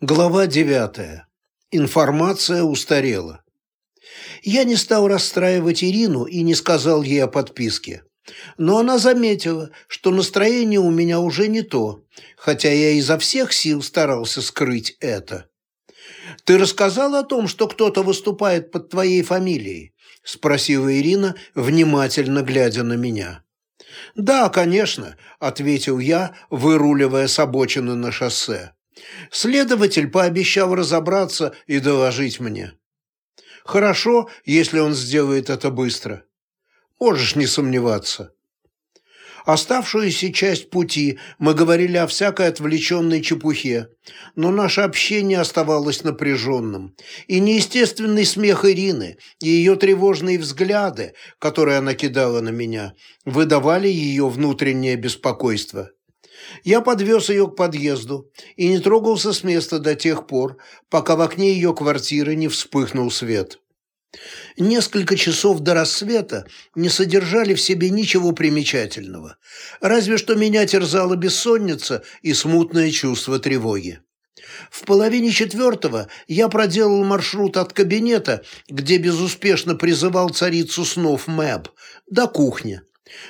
Глава 9. Информация устарела. Я не стал расстраивать Ирину и не сказал ей о подписке. Но она заметила, что настроение у меня уже не то, хотя я изо всех сил старался скрыть это. «Ты рассказал о том, что кто-то выступает под твоей фамилией?» – спросила Ирина, внимательно глядя на меня. «Да, конечно», – ответил я, выруливая с обочины на шоссе. Следователь пообещал разобраться и доложить мне. Хорошо, если он сделает это быстро. Можешь не сомневаться. Оставшуюся часть пути мы говорили о всякой отвлеченной чепухе, но наше общение оставалось напряженным, и неестественный смех Ирины и ее тревожные взгляды, которые она кидала на меня, выдавали ее внутреннее беспокойство. Я подвез ее к подъезду и не трогался с места до тех пор, пока в окне ее квартиры не вспыхнул свет. Несколько часов до рассвета не содержали в себе ничего примечательного, разве что меня терзала бессонница и смутное чувство тревоги. В половине четвертого я проделал маршрут от кабинета, где безуспешно призывал царицу снов Мэб, до кухни.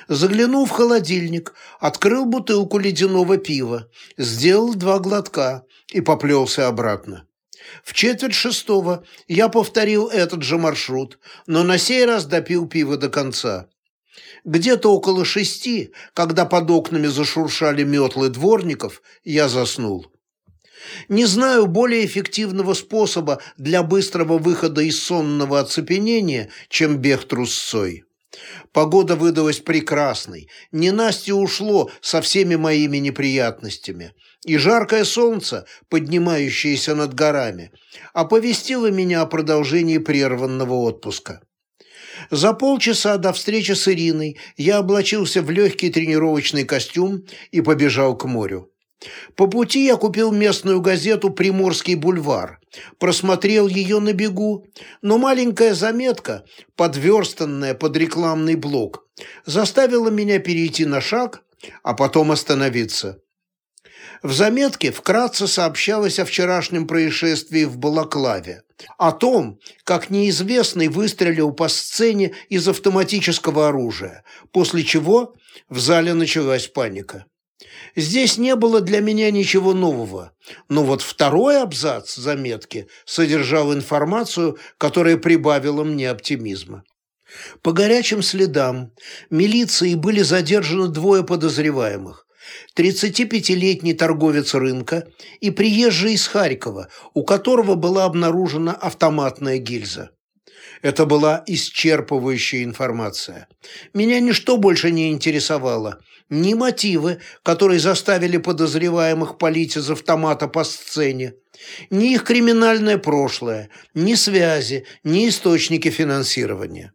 Заглянул в холодильник, открыл бутылку ледяного пива, сделал два глотка и поплелся обратно. В четверть шестого я повторил этот же маршрут, но на сей раз допил пиво до конца. Где-то около шести, когда под окнами зашуршали метлы дворников, я заснул. Не знаю более эффективного способа для быстрого выхода из сонного оцепенения, чем бег трусцой. Погода выдалась прекрасной, ненастье ушло со всеми моими неприятностями, и жаркое солнце, поднимающееся над горами, оповестило меня о продолжении прерванного отпуска. За полчаса до встречи с Ириной я облачился в легкий тренировочный костюм и побежал к морю. По пути я купил местную газету «Приморский бульвар», просмотрел ее на бегу, но маленькая заметка, подверстанная под рекламный блок, заставила меня перейти на шаг, а потом остановиться. В заметке вкратце сообщалось о вчерашнем происшествии в Балаклаве, о том, как неизвестный выстрелил по сцене из автоматического оружия, после чего в зале началась паника. Здесь не было для меня ничего нового, но вот второй абзац заметки содержал информацию, которая прибавила мне оптимизма. По горячим следам милиции были задержаны двое подозреваемых. 35-летний торговец рынка и приезжий из Харькова, у которого была обнаружена автоматная гильза. Это была исчерпывающая информация. Меня ничто больше не интересовало. Ни мотивы, которые заставили подозреваемых палить из автомата по сцене, ни их криминальное прошлое, ни связи, ни источники финансирования.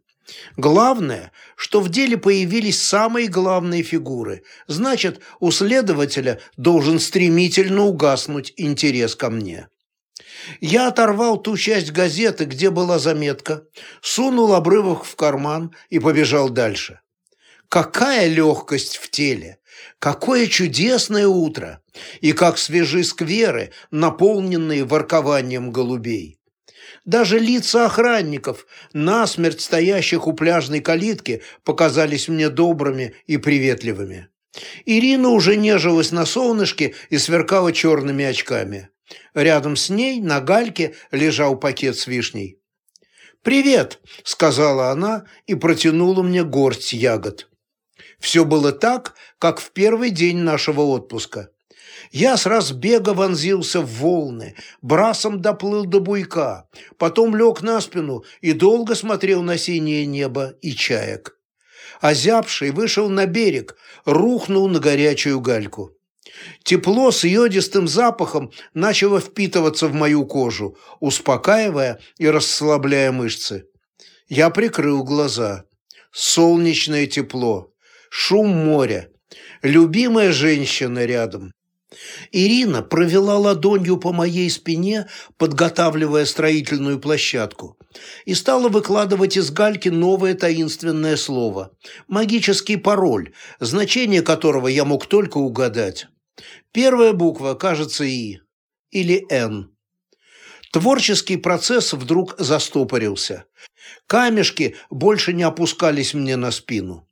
Главное, что в деле появились самые главные фигуры, значит, у следователя должен стремительно угаснуть интерес ко мне. Я оторвал ту часть газеты, где была заметка, сунул обрывок в карман и побежал дальше. Какая легкость в теле! Какое чудесное утро! И как свежи скверы, наполненные воркованием голубей! Даже лица охранников, насмерть стоящих у пляжной калитки, показались мне добрыми и приветливыми. Ирина уже нежилась на солнышке и сверкала черными очками. Рядом с ней на гальке лежал пакет с вишней. «Привет!» – сказала она и протянула мне горсть ягод. Все было так, как в первый день нашего отпуска. Я с разбега вонзился в волны, брасом доплыл до буйка, потом лег на спину и долго смотрел на синее небо и чаек. Озябший вышел на берег, рухнул на горячую гальку. Тепло с йодистым запахом начало впитываться в мою кожу, успокаивая и расслабляя мышцы. Я прикрыл глаза. Солнечное тепло, шум моря, любимая женщина рядом. Ирина провела ладонью по моей спине, подготавливая строительную площадку, и стала выкладывать из гальки новое таинственное слово – магический пароль, значение которого я мог только угадать. Первая буква, кажется, «И». или Н. Творческий процесс вдруг застопорился. Камешки больше не опускались мне на спину.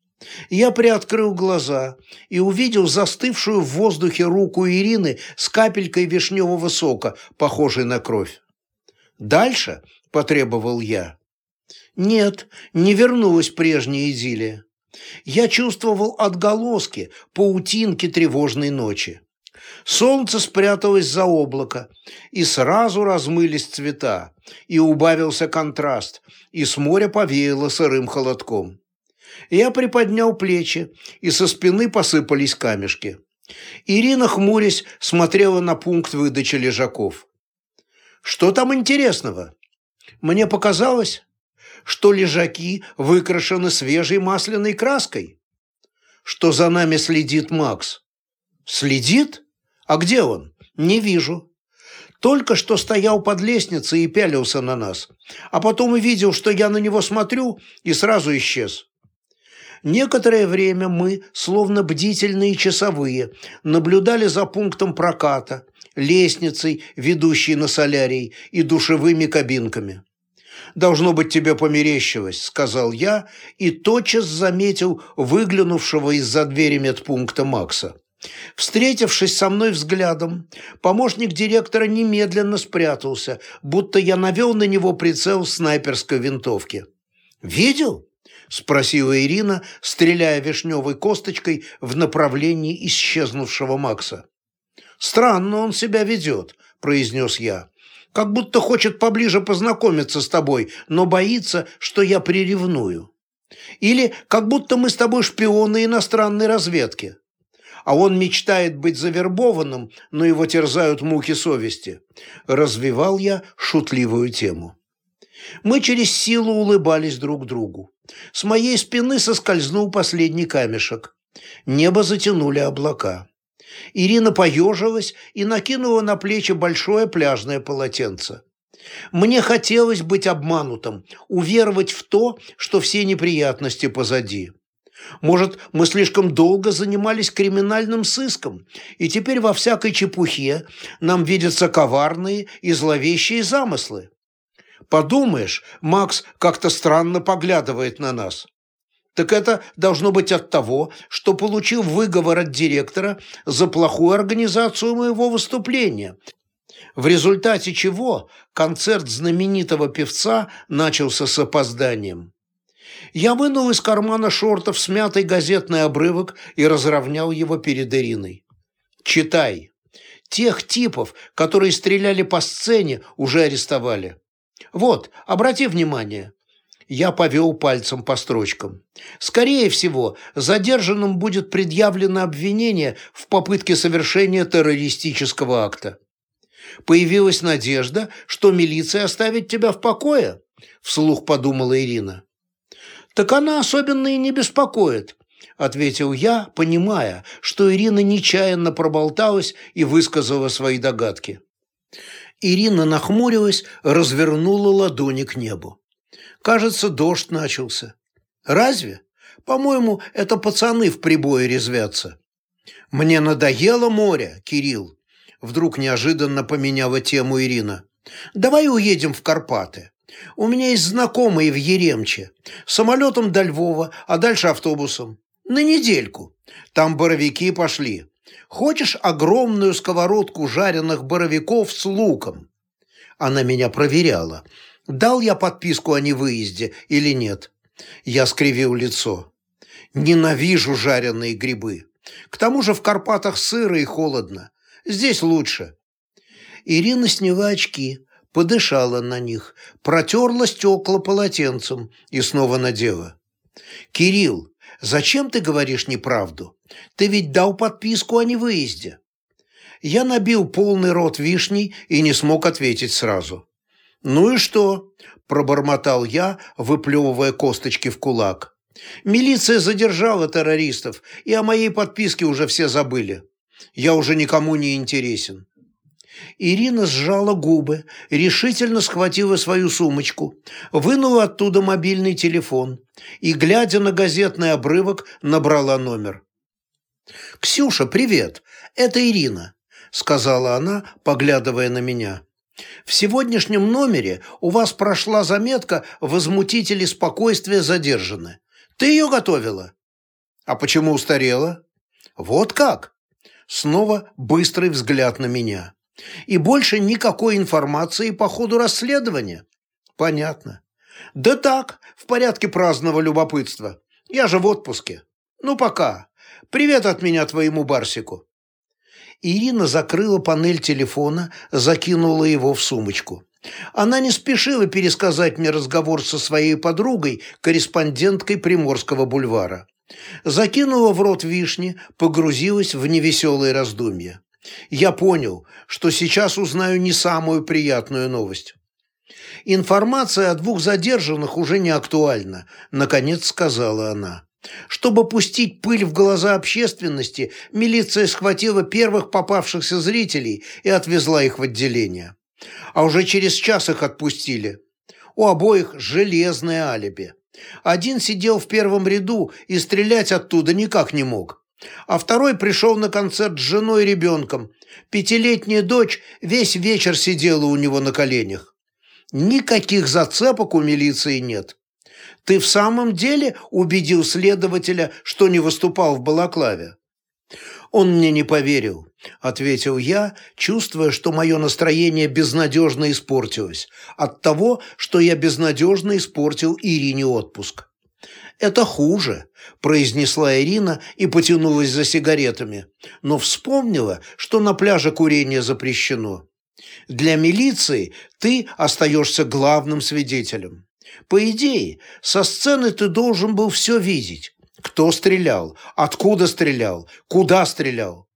Я приоткрыл глаза и увидел застывшую в воздухе руку Ирины с капелькой вишневого сока, похожей на кровь. «Дальше?» – потребовал я. Нет, не вернулась прежняя идиллия. Я чувствовал отголоски, паутинки тревожной ночи. Солнце спряталось за облако, и сразу размылись цвета, и убавился контраст, и с моря повеяло сырым холодком. Я приподнял плечи, и со спины посыпались камешки. Ирина, хмурясь, смотрела на пункт выдачи лежаков. «Что там интересного?» «Мне показалось, что лежаки выкрашены свежей масляной краской, что за нами следит Макс». «Следит?» «А где он?» «Не вижу». Только что стоял под лестницей и пялился на нас, а потом увидел, что я на него смотрю, и сразу исчез. Некоторое время мы, словно бдительные часовые, наблюдали за пунктом проката, лестницей, ведущей на солярий, и душевыми кабинками. «Должно быть, тебе померещилось», — сказал я и тотчас заметил выглянувшего из-за двери медпункта Макса. Встретившись со мной взглядом, помощник директора немедленно спрятался, будто я навел на него прицел снайперской винтовки. «Видел?» – спросила Ирина, стреляя вишневой косточкой в направлении исчезнувшего Макса. «Странно он себя ведет», – произнес я. «Как будто хочет поближе познакомиться с тобой, но боится, что я приревную. Или как будто мы с тобой шпионы иностранной разведки» а он мечтает быть завербованным, но его терзают муки совести. Развивал я шутливую тему. Мы через силу улыбались друг другу. С моей спины соскользнул последний камешек. Небо затянули облака. Ирина поежилась и накинула на плечи большое пляжное полотенце. Мне хотелось быть обманутым, уверовать в то, что все неприятности позади. Может, мы слишком долго занимались криминальным сыском, и теперь во всякой чепухе нам видятся коварные и зловещие замыслы. Подумаешь, Макс как-то странно поглядывает на нас. Так это должно быть от того, что получил выговор от директора за плохую организацию моего выступления, в результате чего концерт знаменитого певца начался с опозданием. Я вынул из кармана шортов смятый газетный обрывок и разровнял его перед Ириной. «Читай. Тех типов, которые стреляли по сцене, уже арестовали. Вот, обрати внимание». Я повел пальцем по строчкам. Скорее всего, задержанным будет предъявлено обвинение в попытке совершения террористического акта. Появилась надежда, что милиция оставит тебя в покое, вслух подумала Ирина. «Так она особенно и не беспокоит», – ответил я, понимая, что Ирина нечаянно проболталась и высказала свои догадки. Ирина нахмурилась, развернула ладони к небу. Кажется, дождь начался. Разве? По-моему, это пацаны в прибое резвятся. Мне надоело море, Кирилл. Вдруг неожиданно поменяла тему Ирина. Давай уедем в Карпаты. У меня есть знакомые в Еремче. Самолетом до Львова, а дальше автобусом. На недельку. Там боровики пошли. Хочешь огромную сковородку жареных боровиков с луком?» Она меня проверяла. Дал я подписку о невыезде или нет? Я скривил лицо. Ненавижу жареные грибы. К тому же в Карпатах сыро и холодно. Здесь лучше. Ирина сняла очки, подышала на них, протерла стекла полотенцем и снова надела. «Кирилл, зачем ты говоришь неправду? Ты ведь дал подписку о невыезде». Я набил полный рот вишней и не смог ответить сразу. «Ну и что?» – пробормотал я, выплевывая косточки в кулак. «Милиция задержала террористов, и о моей подписке уже все забыли. Я уже никому не интересен. Ирина сжала губы, решительно схватила свою сумочку, вынула оттуда мобильный телефон и, глядя на газетный обрывок, набрала номер. «Ксюша, привет! Это Ирина. сказала она, поглядывая на меня. «В сегодняшнем номере у вас прошла заметка «Возмутители спокойствия задержаны». Ты ее готовила?» «А почему устарела?» «Вот как?» Снова быстрый взгляд на меня. «И больше никакой информации по ходу расследования?» «Понятно. Да так, в порядке праздного любопытства. Я же в отпуске. Ну, пока. Привет от меня твоему Барсику». Ирина закрыла панель телефона, закинула его в сумочку. Она не спешила пересказать мне разговор со своей подругой, корреспонденткой Приморского бульвара. Закинула в рот вишни, погрузилась в невеселые раздумья. Я понял, что сейчас узнаю не самую приятную новость. «Информация о двух задержанных уже не актуальна», – наконец сказала она. Чтобы пустить пыль в глаза общественности, милиция схватила первых попавшихся зрителей и отвезла их в отделение. А уже через час их отпустили. У обоих железное алиби. Один сидел в первом ряду и стрелять оттуда никак не мог. А второй пришел на концерт с женой и ребенком. Пятилетняя дочь весь вечер сидела у него на коленях. Никаких зацепок у милиции нет. Ты в самом деле убедил следователя, что не выступал в Балаклаве? Он мне не поверил, ответил я, чувствуя, что мое настроение безнадежно испортилось от того, что я безнадежно испортил Ирине отпуск. «Это хуже», – произнесла Ирина и потянулась за сигаретами, но вспомнила, что на пляже курение запрещено. «Для милиции ты остаешься главным свидетелем. По идее, со сцены ты должен был все видеть. Кто стрелял, откуда стрелял, куда стрелял.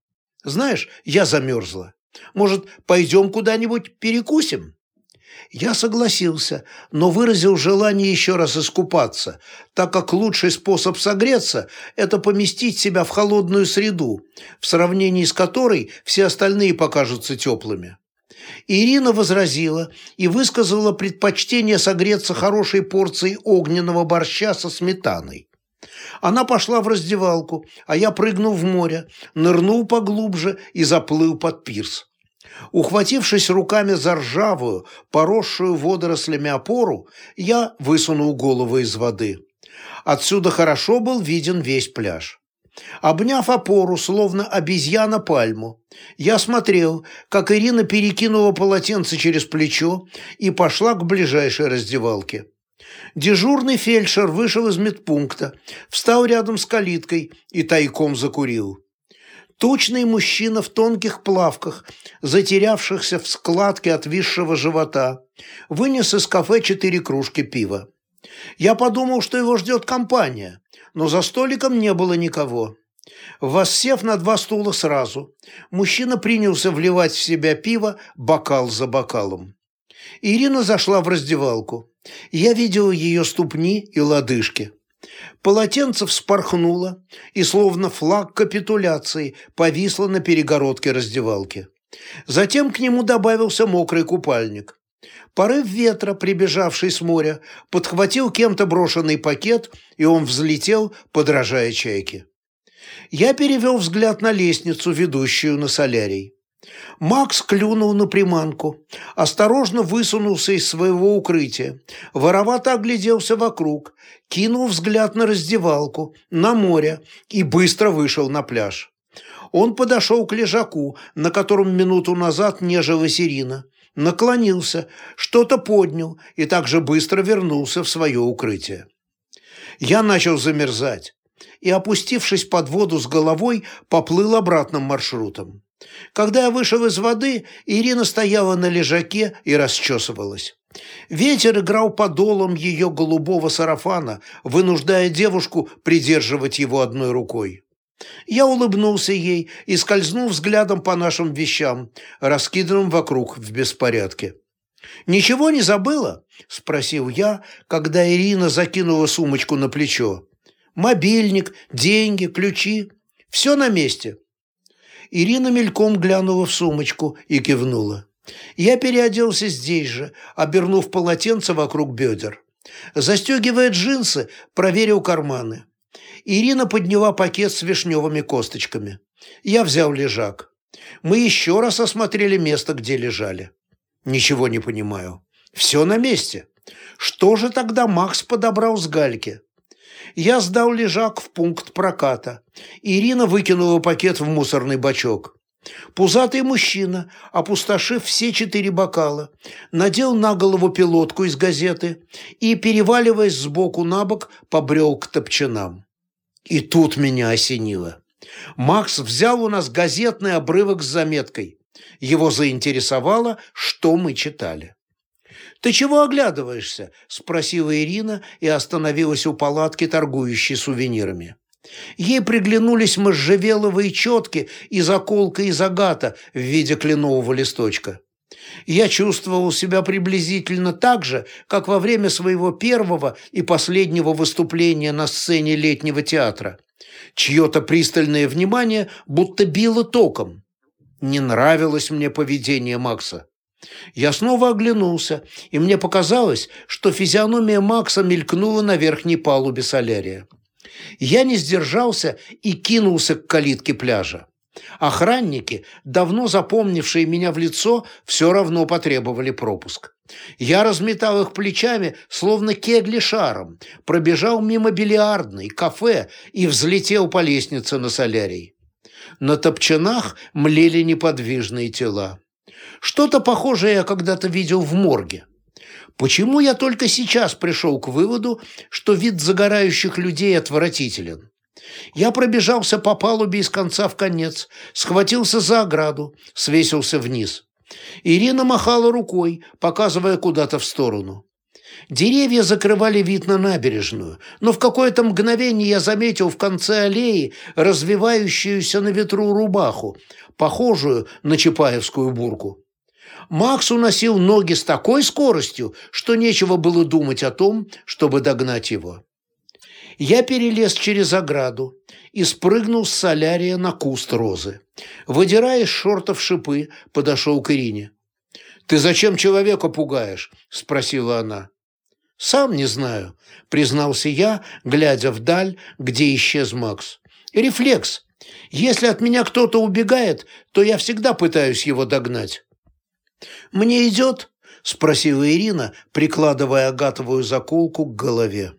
Знаешь, я замерзла. Может, пойдем куда-нибудь перекусим?» Я согласился, но выразил желание еще раз искупаться, так как лучший способ согреться – это поместить себя в холодную среду, в сравнении с которой все остальные покажутся теплыми. Ирина возразила и высказала предпочтение согреться хорошей порцией огненного борща со сметаной. Она пошла в раздевалку, а я прыгнул в море, нырнул поглубже и заплыл под пирс. Ухватившись руками за ржавую, поросшую водорослями опору, я высунул голову из воды. Отсюда хорошо был виден весь пляж. Обняв опору, словно обезьяна пальму, я смотрел, как Ирина перекинула полотенце через плечо и пошла к ближайшей раздевалке. Дежурный фельдшер вышел из медпункта, встал рядом с калиткой и тайком закурил. Тучный мужчина в тонких плавках, затерявшихся в складке отвисшего живота, вынес из кафе четыре кружки пива. Я подумал, что его ждет компания, но за столиком не было никого. Воссев на два стула сразу, мужчина принялся вливать в себя пиво бокал за бокалом. Ирина зашла в раздевалку. Я видел ее ступни и лодыжки. Полотенце вспорхнуло и, словно флаг капитуляции, повисло на перегородке раздевалки. Затем к нему добавился мокрый купальник. Порыв ветра, прибежавший с моря, подхватил кем-то брошенный пакет, и он взлетел, подражая чайке. Я перевел взгляд на лестницу, ведущую на солярий. Макс клюнул на приманку, осторожно высунулся из своего укрытия, воровато огляделся вокруг, кинул взгляд на раздевалку, на море и быстро вышел на пляж. Он подошел к лежаку, на котором минуту назад нежилась Ирина, наклонился, что-то поднял и также быстро вернулся в свое укрытие. Я начал замерзать и, опустившись под воду с головой, поплыл обратным маршрутом. Когда я вышел из воды, Ирина стояла на лежаке и расчесывалась. Ветер играл подолом ее голубого сарафана, вынуждая девушку придерживать его одной рукой. Я улыбнулся ей и скользнул взглядом по нашим вещам, раскиданным вокруг в беспорядке. «Ничего не забыла?» – спросил я, когда Ирина закинула сумочку на плечо. «Мобильник, деньги, ключи – все на месте». Ирина мельком глянула в сумочку и кивнула. Я переоделся здесь же, обернув полотенце вокруг бедер. Застегивая джинсы, проверил карманы. Ирина подняла пакет с вишневыми косточками. Я взял лежак. Мы еще раз осмотрели место, где лежали. Ничего не понимаю. Все на месте. Что же тогда Макс подобрал с гальки? Я сдал лежак в пункт проката. Ирина выкинула пакет в мусорный бачок. Пузатый мужчина, опустошив все четыре бокала, надел на голову пилотку из газеты и, переваливаясь сбоку на бок, побрел к топчанам. И тут меня осенило. Макс взял у нас газетный обрывок с заметкой. Его заинтересовало, что мы читали. «Ты чего оглядываешься?» – спросила Ирина и остановилась у палатки, торгующей сувенирами. Ей приглянулись можжевеловые четки и заколка из агата в виде кленового листочка. Я чувствовал себя приблизительно так же, как во время своего первого и последнего выступления на сцене летнего театра. Чье-то пристальное внимание будто било током. Не нравилось мне поведение Макса. Я снова оглянулся, и мне показалось, что физиономия Макса мелькнула на верхней палубе солярия. Я не сдержался и кинулся к калитке пляжа. Охранники, давно запомнившие меня в лицо, все равно потребовали пропуск. Я разметал их плечами, словно кегли шаром, пробежал мимо бильярдной, кафе и взлетел по лестнице на солярий. На топчанах млели неподвижные тела. Что-то похожее я когда-то видел в морге. Почему я только сейчас пришел к выводу, что вид загорающих людей отвратителен? Я пробежался по палубе из конца в конец, схватился за ограду, свесился вниз. Ирина махала рукой, показывая куда-то в сторону. Деревья закрывали вид на набережную, но в какое-то мгновение я заметил в конце аллеи развивающуюся на ветру рубаху, похожую на чапаевскую бурку. Макс уносил ноги с такой скоростью, что нечего было думать о том, чтобы догнать его. Я перелез через ограду и спрыгнул с солярия на куст розы. Выдирая из шортов шипы, подошел к Ирине. «Ты зачем человека пугаешь?» – спросила она. «Сам не знаю», – признался я, глядя вдаль, где исчез Макс. «Рефлекс. Если от меня кто-то убегает, то я всегда пытаюсь его догнать». «Мне идет?» – спросила Ирина, прикладывая агатовую заколку к голове.